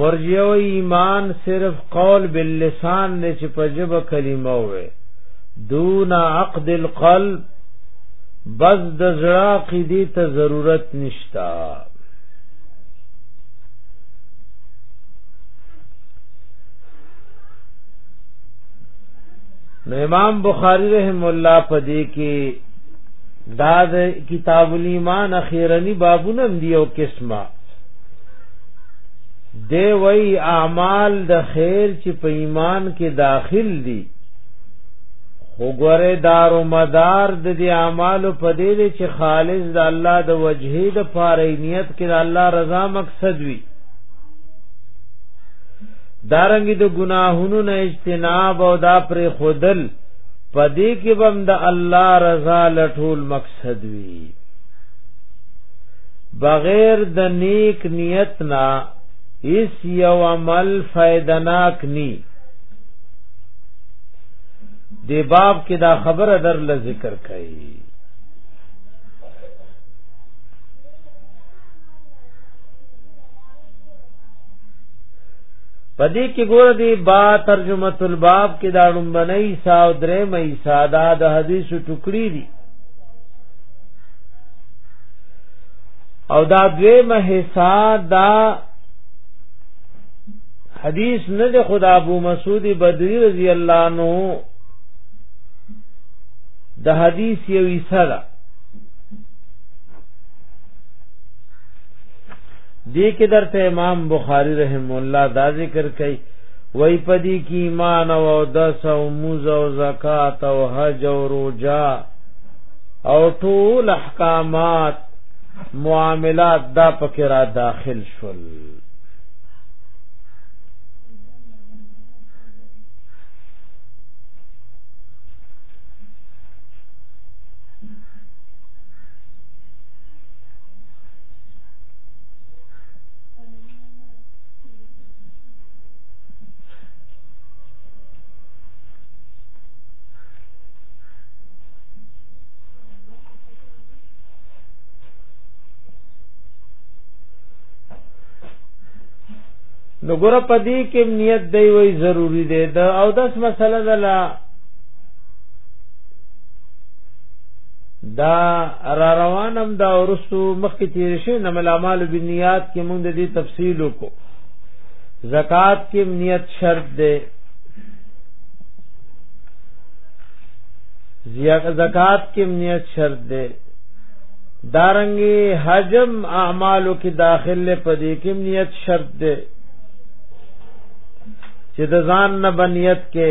مرجع و ایمان صرف قول باللسان نه چې په جبه کلمه وي دون عقد القلب بس د زړه عقیدې ته ضرورت نشتا نو امام بخاری رحم الله په دې کې دا د کتاب الایمان اخیرنی بابونه دی او قسمه دی وی اعمال د خیر چې په ایمان کې داخل دي وګوره دار و مدار د دې اعمالو په دې دي چې خالص د الله د وجهې د پاره نیت کې د الله رضا مقصد وي دارنګي د گناهونو نه اجتناب او دا پر خودل پدې کې بم د الله رضا لټول مقصد وي بغیر د نیک نیت نه اس یو عمل فائدناک نی دی باب کې دا خبره در ل ذکر کړي پدې کې ګور دی با ترجمه الباب کې دا لومبنۍ سا او درې مې ساده د حدیث ټوکړي دي او دا دوی مې سا دا حدیث نه د خدا ابو مسعود بدری رضی الله عنه د حدیث یو حصہ دې کې درته امام بخاری رحم الله دا ذکر کوي وای پدی کی ایمان او دس او موز او زکات او حج او روجا او ټول احکامات معاملات دا پکې را داخل شول نو ګور په دې کې نیت دی وی ضروری دی دا او داس مسله ده دا را روانم دا ورسو مخکې تیر شي نمل اعمال بنیات کې موږ د دې تفصیل وکړو زکات کې نیت شرط ده زکات کې نیت شرط ده دارنګي حجم اعمالو کې داخله پدې کې نیت شرط ده چې د ځان نه بنیت کې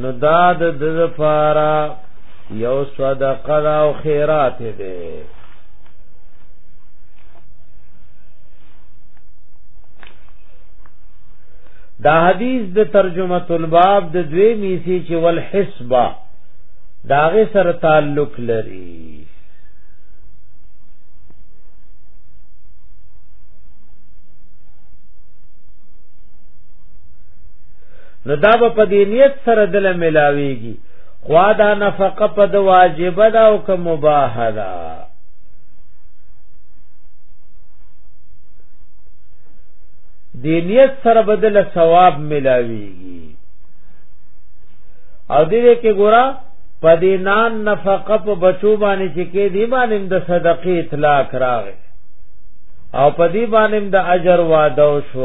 نو دا د دزفارا یو صدقه دا او خیرات دی دا حدیث د ترجمه الباب د دوی میسی چې ول حسبه داغه سره تعلق لري نو دا به په دې نیت سره دل ملاويږي خوا دا نفقه په د واجب ده او که مباح ده دې نیت سره بدل ثواب ملاويږي او دې کې ګورا پدینان نفقه په بچو باندې چې کې دی باندې د صدقې اطلاق راغی او پدی باندې د اجر وعده شو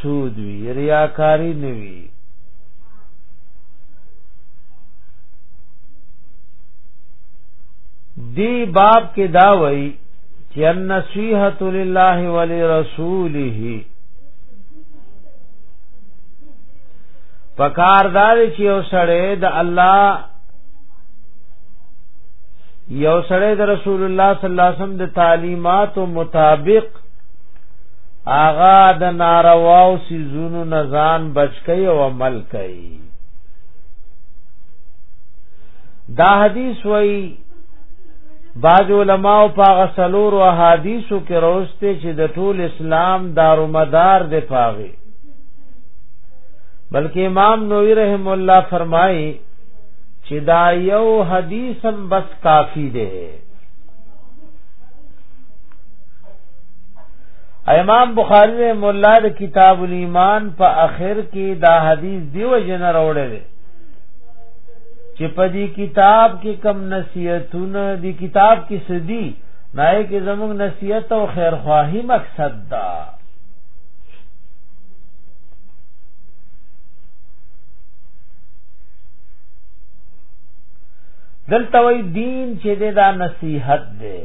سود وی ریاکاری نوی دی باب کې دا وای چې النصیحت لله ولرسوله پکاردار چې یو سړی د الله یو سړی د رسول الله صلی الله علیه وسلم د تعلیماتو مطابق آغا د نارواو سیزونو نزان بچکی او عمل کوي دا حدیث وای باج علماء پاغه سلور او حدیثو کې روسته چې د ټول اسلام دارومدار دی پاغه بلکې امام نووي رحم الله فرمایي چې دا یو حدیث هم بس کافی دی امام بخاری رحم الله د کتاب الایمان په اخر کې دا حدیث دیو جن راوړی دی چې په دې کتاب کې کم نصیحتونه دی کتاب کې سدي نای کې زموږ نصیحت او خیر خواهی مقصد دا دلته وی دین چې دا نصیحت دی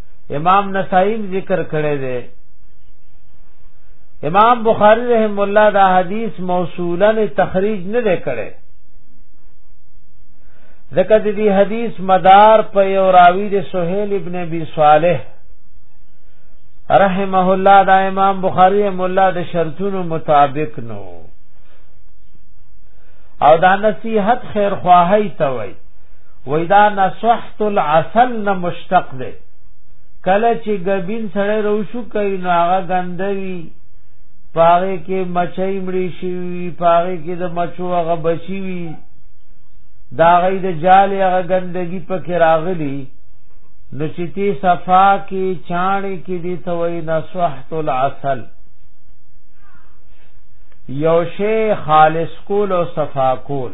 امام نسائی ذکر کړی دی امام بخاری رحم الله دا حدیث موصولا تخریج نه کړي ځکه د دې حدیث مدار په یو راوی د سہیل ابن ابي صالح رحمه الله دا امام بخاری رحم الله د شرطونو مطابق نو او دا نصیحت خیر خواهی ته وای وای دا نصح تل عسل نه مشتق دی کله چې غبین سره روشو کوي نو هغه غندوي پاره کې مچای مړی شي پاره کې د مچو هغه بچي وي دا غي د جال هغه غندګي پکې راغلي نو چې تی صفا کې چاڼې کې دي توي نصحت العسل یو شی خالص کول او صفا کول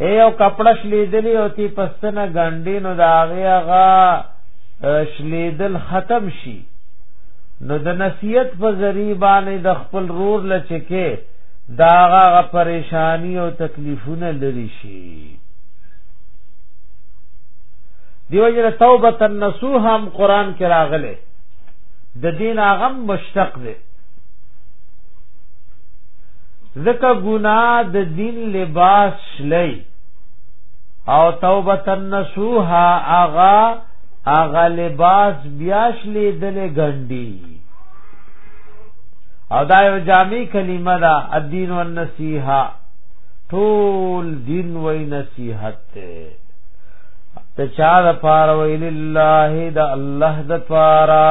یو کپړه شلیدلی او تی پستنه ګنډی نو دا هغه هغه شلیدل ختم شي نو د نصیحت په ذریعہ باندې د خپل رور لچکه دا هغه پریشانی او تکلیفونه لري شي دیو جره توبه النصوح هم قران کې راغله د دین هغه مشتق دی ځکه ګناه د دین لباس شلی او توبه النصوحا اغا اغا لباس بیا شلی دل غندی او دا یو جامع کلمه ده الدین والنصیحه ټول دین وای نصیحت ته ته چا د پار ویل الله د الله د پاره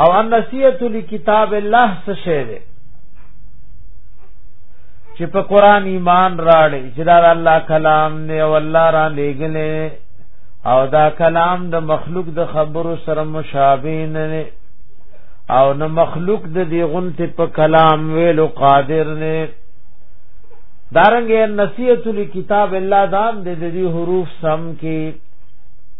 او النسیت لکتاب الله څه شی دی چې په قران ایمان راړي چې دا الله کلام نه او الله را لېګلې او دا کلام د مخلوق د خبرو سره مشابه نه او نه مخلوق د دی غنته په کلام ویلو قادر نه دارنګ نصیحت لکتاب الله دام د دې حروف سم کې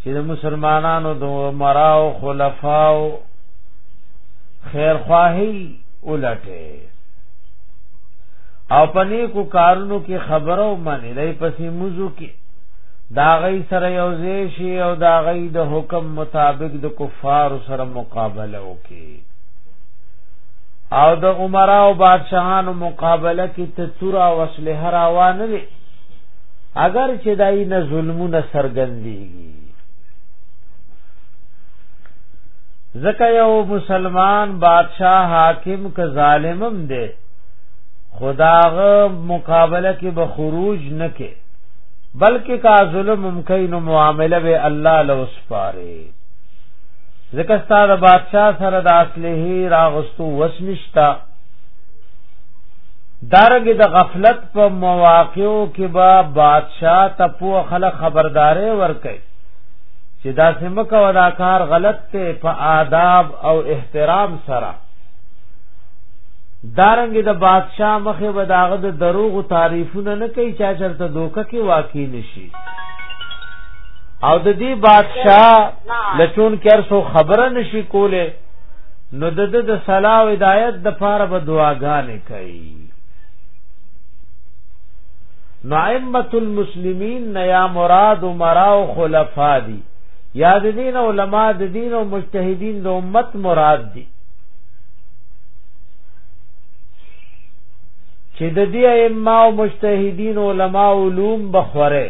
چې د مسلمانانو د مراو خلفاو خیر خواهی ولټه او پنې کو کارونو کې خبرو منې لای پسې موضوع کې دا غي سره یو ځای شي او دا غي د حکم مطابق د کفار سره مقابله وکي او د عمره او بادشاهانو مقابله کې تطور او اسلحه روان دي اگر چې دای نه ظلمونه سرګندېږي ځکه یو مسلمان بادشاہ حاکم که ظالمم دی خداغه مقابله کې به خروج نه کې بلکې کا ظلم ممکن معامله به الله له وسپاره ځکه ستاره بادشاہ سره د اصله راغستو وسنشتا دارنګ د غفلت په مواقعو کې با بادشاہ ته په خله خبردارې ورکړي چې دا سمک او دا کار غلط ته په آداب او احترام سره دارنګ د بادشاہ مخه به داغه د دروغ تعریفونه نه کوي چا چرته دوکه کې واقع نشي او د دې بادشاہ لچون کر سو خبره نشي کوله نو د د د صلاح او هدایت د پاره به دعاګانې کوي نو ائمه المسلمین نه یا مراد و مرا او خلفا دي یا د دین علما د دین او مجتهدین د امت مراد دي چې د دې ائمه او مجتهدین علما علوم بخوره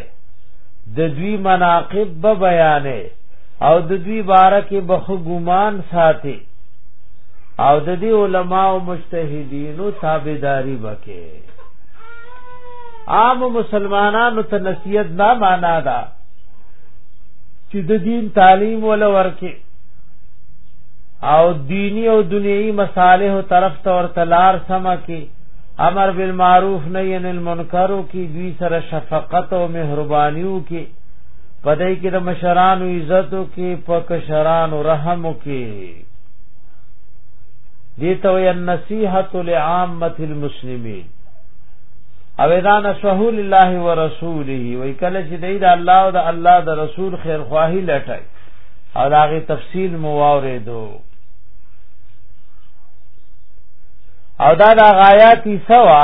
د دوی مناقب به بیانې او د دوی باره کې بخ ګمان ساتي او د دې علما او مجتهدینو تابعداري وکړي عام مسلمانانو ته نصیحت نه معنا ده چې د دین تعلیم ول ورکه او دینی او دنیوي مصالح طرف ته ورته لار سما کې امر بالمعروف نهی عن المنکر کی دوی سره شفقت او مهربانیو کې پدې کې د مشرانو عزتو کې په کشرانو رحم کې دي ته وي النصيحت لعامه المسلمين او اذا نشهو لله ورسوله وی کله چې دی د الله او د الله د رسول خیر خواهی لټای او دا غي تفصیل مو واوریدو او دا د غایاتی سوا